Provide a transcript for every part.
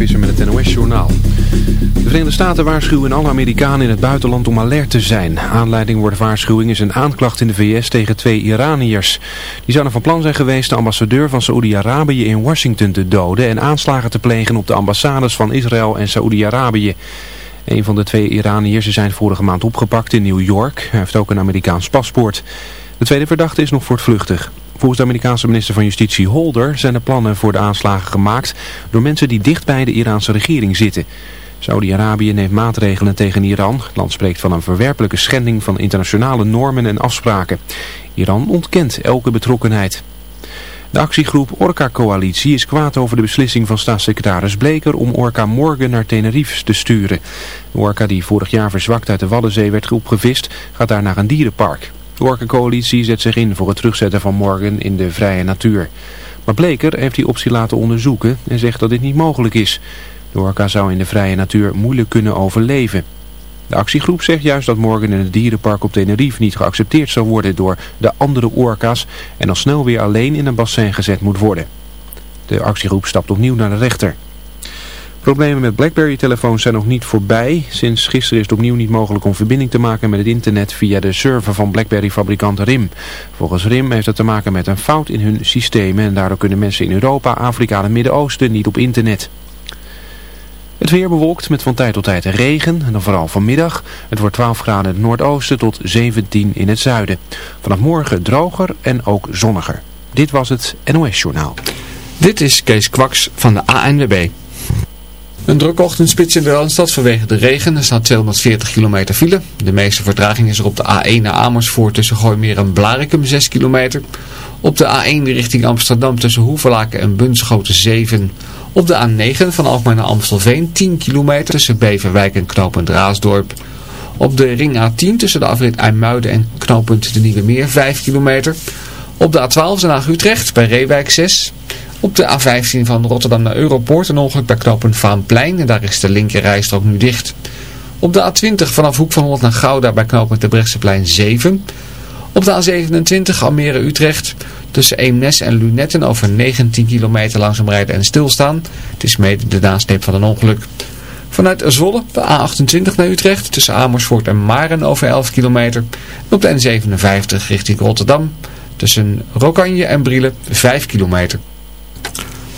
Visser met het NOS-journaal. De Verenigde Staten waarschuwen alle Amerikanen in het buitenland om alert te zijn. Aanleiding voor de waarschuwing is een aanklacht in de VS tegen twee Iraniërs. Die zouden van plan zijn geweest de ambassadeur van Saoedi-Arabië in Washington te doden... en aanslagen te plegen op de ambassades van Israël en Saoedi-Arabië. Een van de twee Iraniërs zijn vorige maand opgepakt in New York. Hij heeft ook een Amerikaans paspoort. De tweede verdachte is nog voortvluchtig. Volgens de Amerikaanse minister van Justitie Holder zijn er plannen voor de aanslagen gemaakt door mensen die dicht bij de Iraanse regering zitten. Saudi-Arabië neemt maatregelen tegen Iran. Het land spreekt van een verwerpelijke schending van internationale normen en afspraken. Iran ontkent elke betrokkenheid. De actiegroep Orca Coalitie is kwaad over de beslissing van staatssecretaris Bleker om Orca Morgan naar Tenerife te sturen. De orca die vorig jaar verzwakt uit de Waddenzee werd opgevist gaat daar naar een dierenpark. De Orca-coalitie zet zich in voor het terugzetten van Morgan in de vrije natuur. Maar Bleker heeft die optie laten onderzoeken en zegt dat dit niet mogelijk is. De orka zou in de vrije natuur moeilijk kunnen overleven. De actiegroep zegt juist dat Morgan in het dierenpark op Tenerife niet geaccepteerd zal worden door de andere orka's en al snel weer alleen in een bassin gezet moet worden. De actiegroep stapt opnieuw naar de rechter. Problemen met BlackBerry-telefoons zijn nog niet voorbij. Sinds gisteren is het opnieuw niet mogelijk om verbinding te maken met het internet via de server van BlackBerry-fabrikant RIM. Volgens RIM heeft het te maken met een fout in hun systemen en daardoor kunnen mensen in Europa, Afrika en het Midden-Oosten niet op internet. Het weer bewolkt met van tijd tot tijd regen en dan vooral vanmiddag. Het wordt 12 graden in het noordoosten tot 17 in het zuiden. Vanaf morgen droger en ook zonniger. Dit was het NOS Journaal. Dit is Kees Kwaks van de ANWB. Een drukke ochtendspits in de Randstad vanwege de regen. Er staat 240 kilometer file. De meeste vertraging is er op de A1 naar Amersfoort tussen Gooimeer en Blarikum 6 kilometer. Op de A1 richting Amsterdam tussen Hoevelaken en Bunschoten 7 op de A9 van Alkmaar naar Amstelveen 10 kilometer tussen Beverwijk en knooppunt Raasdorp. Op de ring A10 tussen de afrit IJmuiden en knooppunt de Nieuwe Meer 5 kilometer. Op de A12 Den Haag-Utrecht bij Reewijk 6. Op de A15 van Rotterdam naar Europoort een ongeluk bij knooppunt Vaanplein en daar is de linker rijstrook nu dicht. Op de A20 vanaf Hoek van Holland naar Gouda bij knooppunt de Brechtseplein 7. Op de A27 Almere-Utrecht tussen Eemnes en Lunetten over 19 kilometer langzaam rijden en stilstaan. Het is mede de nasleep van een ongeluk. Vanuit Zwolle de A28 naar Utrecht tussen Amersfoort en Maren over 11 kilometer. En op de N57 richting Rotterdam tussen Rokanje en Brielen 5 kilometer.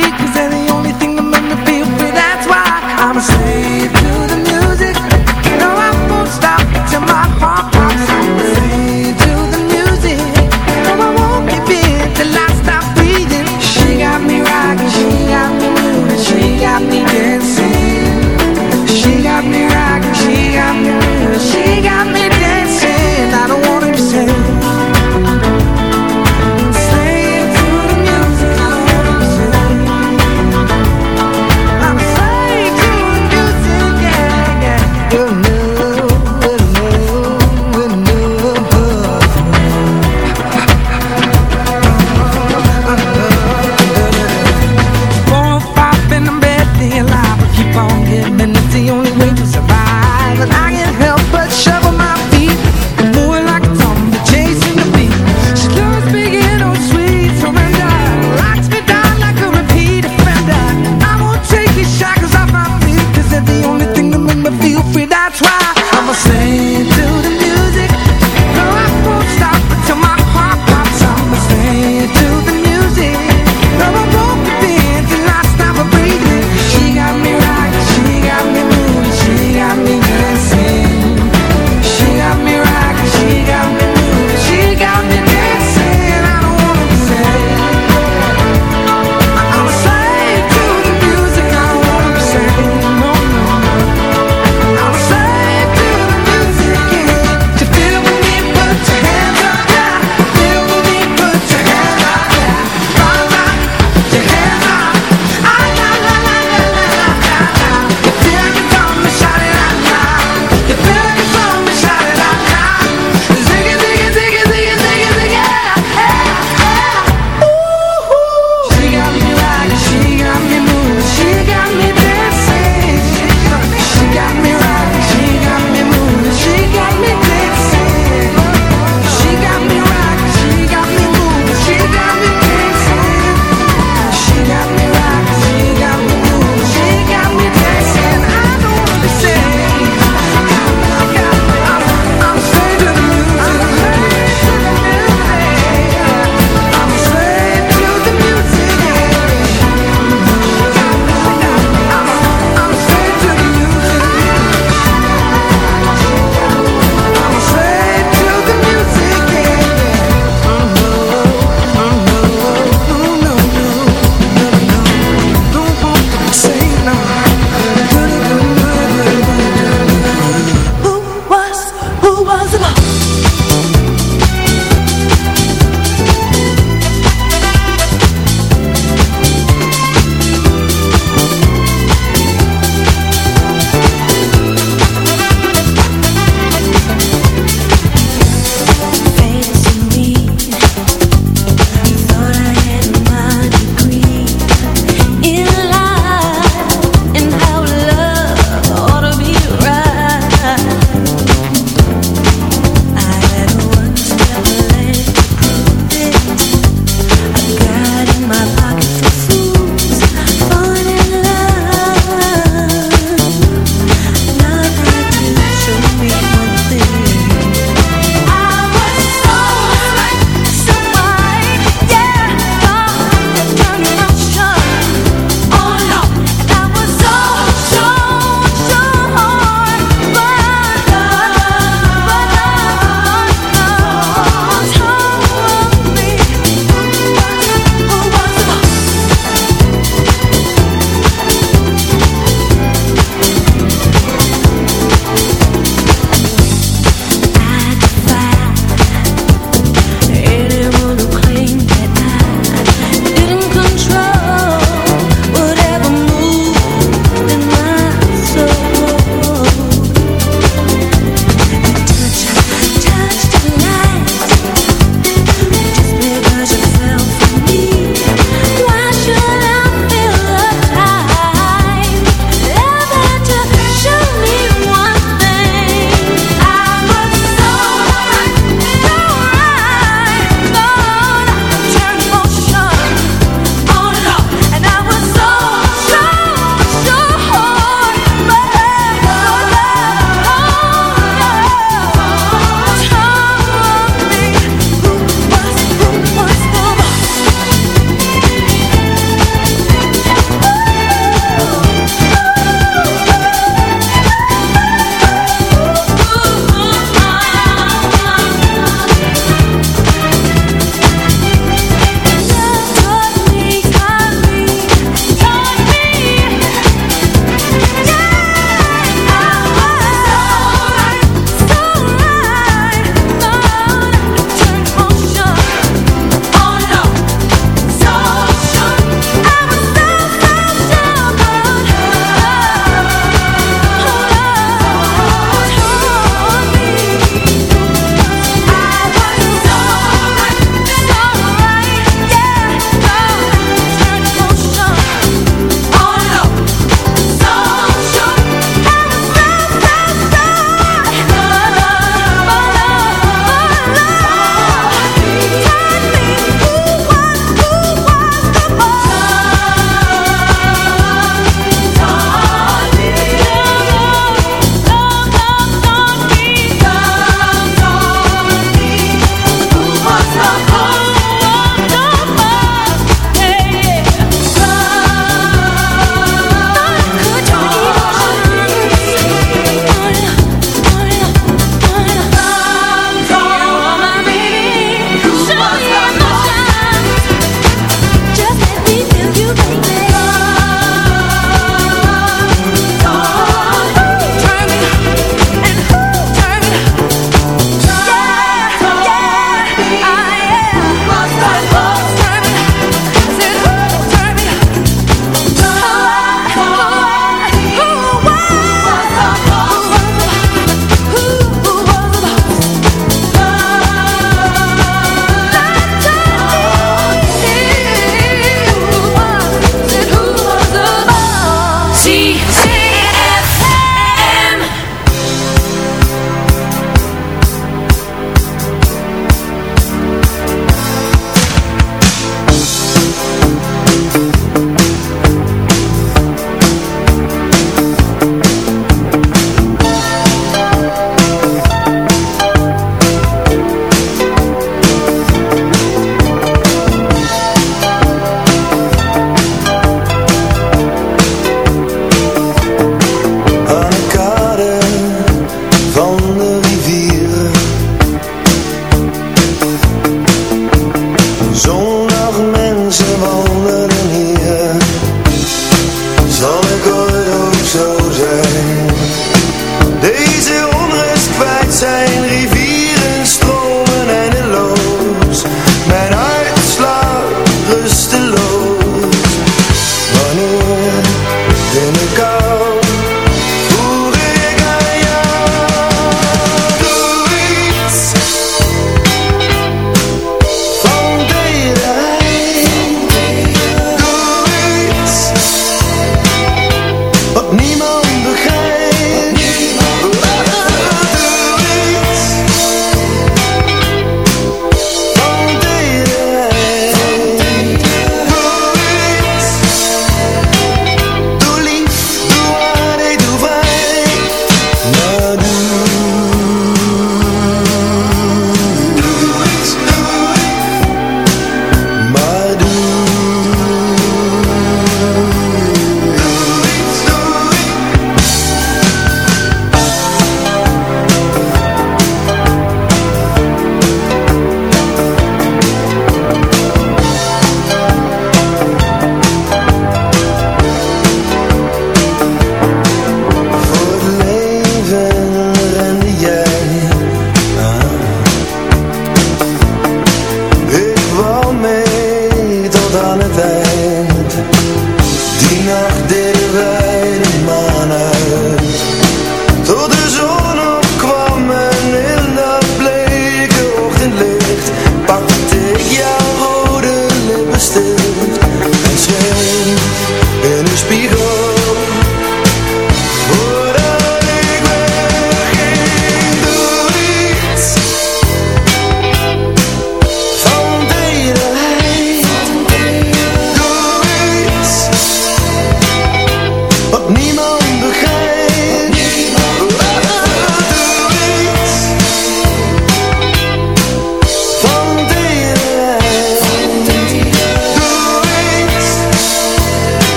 cause I.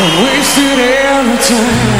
wasted every time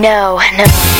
no, no.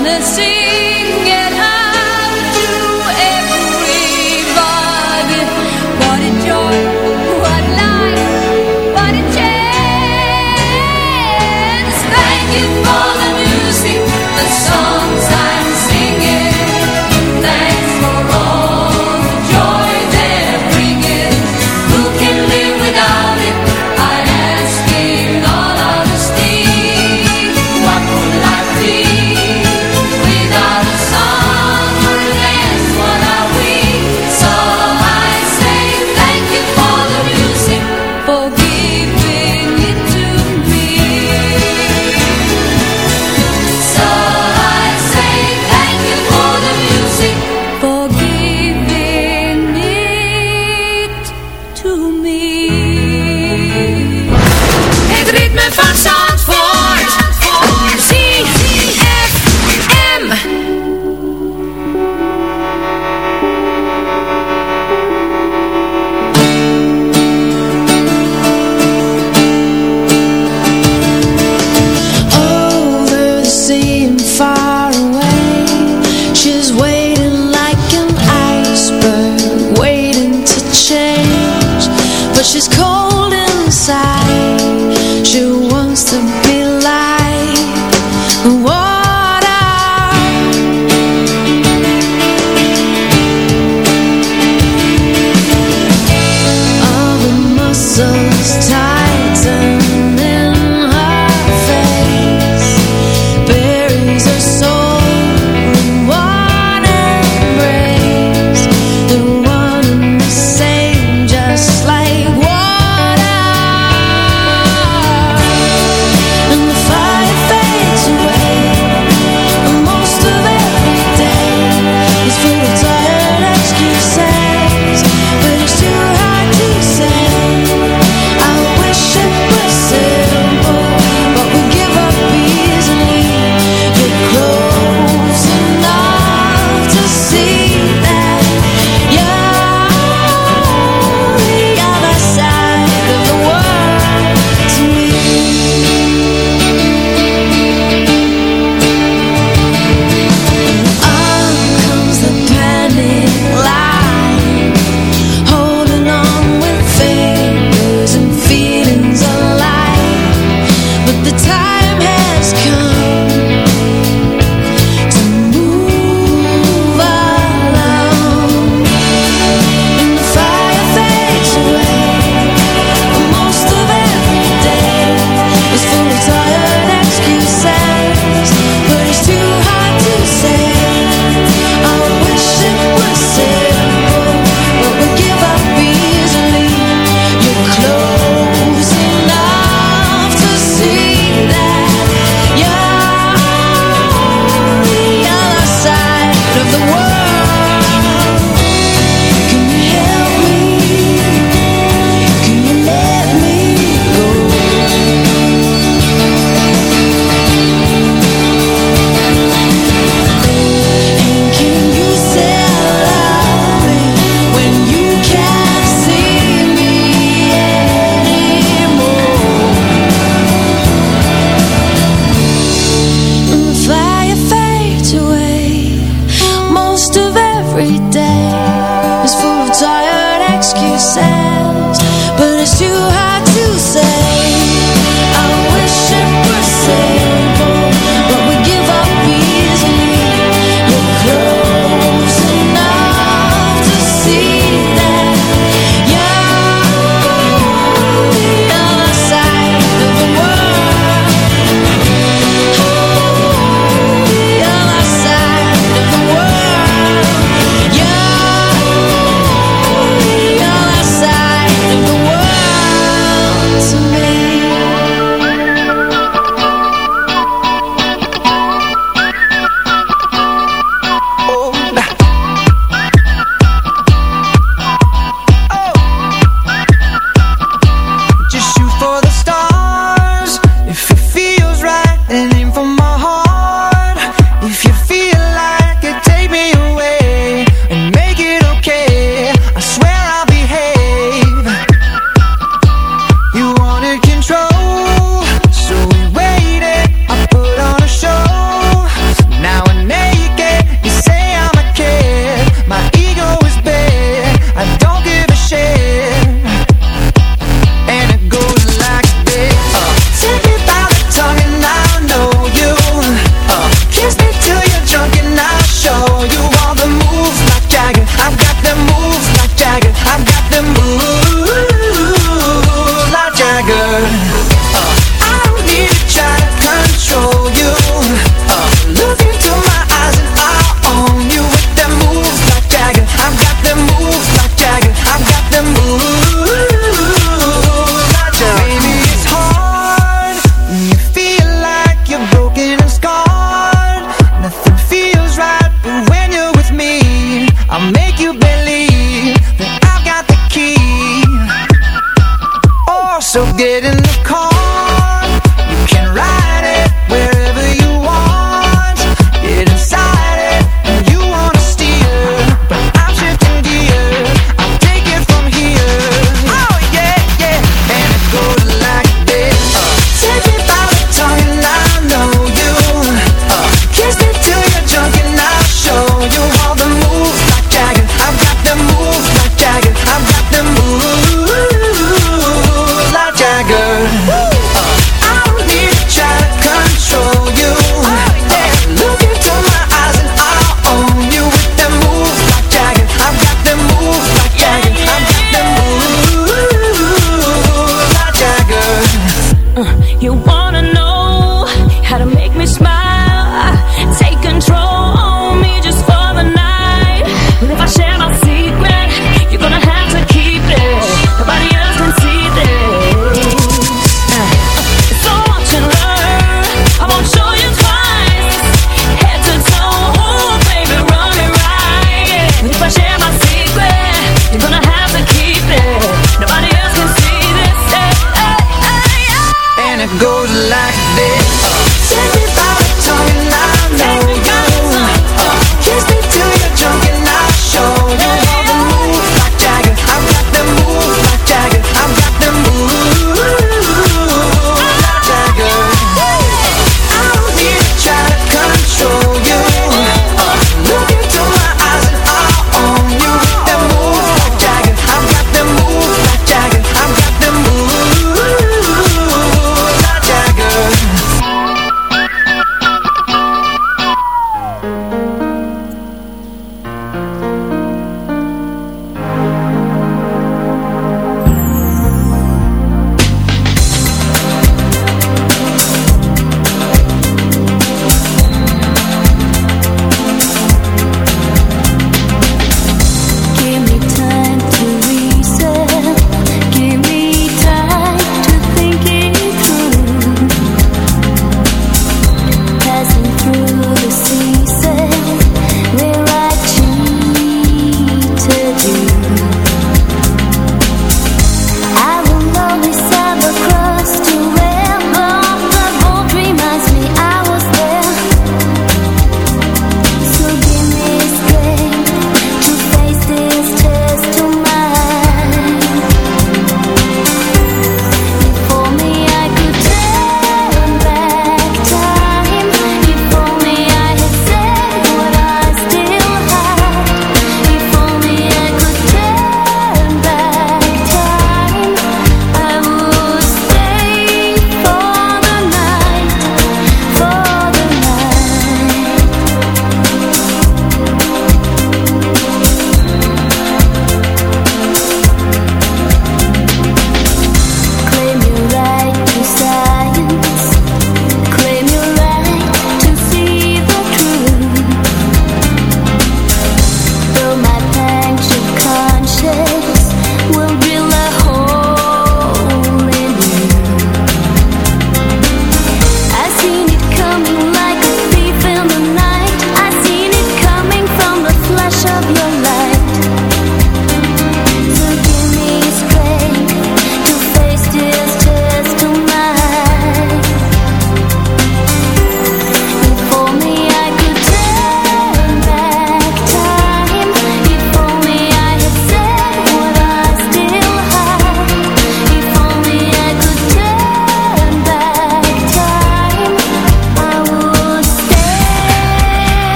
wanna see